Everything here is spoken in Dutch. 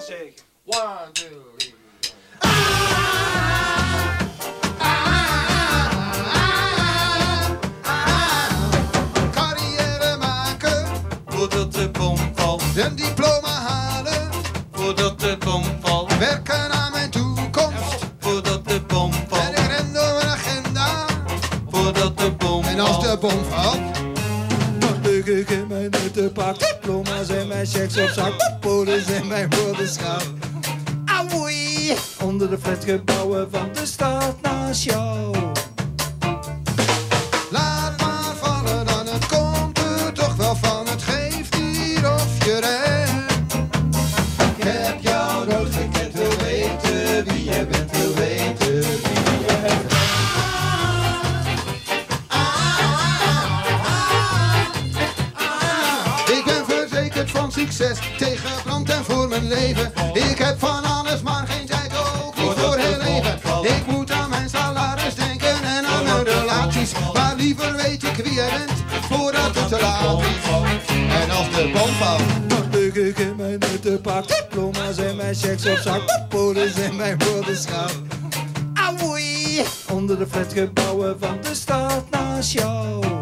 dan zeg. One, two, three. Carrière maken, Voordat de bom valt, een diploma halen, voordat de bom valt, werken aan mijn toekomst. voordat de bom En valt, ik ren door mijn agenda. voordat de bom En als de valt. bom valt, Dan ik mijn pak. Diploma's en mijn checks op zak. Polis en mijn woordenschap. Auwee! Onder de flatgebouwen van de stad naast jou. Succes, tegen brand en voor mijn leven. Ik heb van alles, maar geen tijd, ook niet voor heel leven. Ik moet aan mijn salaris denken en aan mijn relaties. Maar liever weet ik wie jij bent, voordat het te laat is. En als de bom valt, lig ik in mijn pak. Diploma's en mijn checks op zak. Polis en mijn woordenschap. Auwee! Onder de flatgebouwen van de stad naast jou.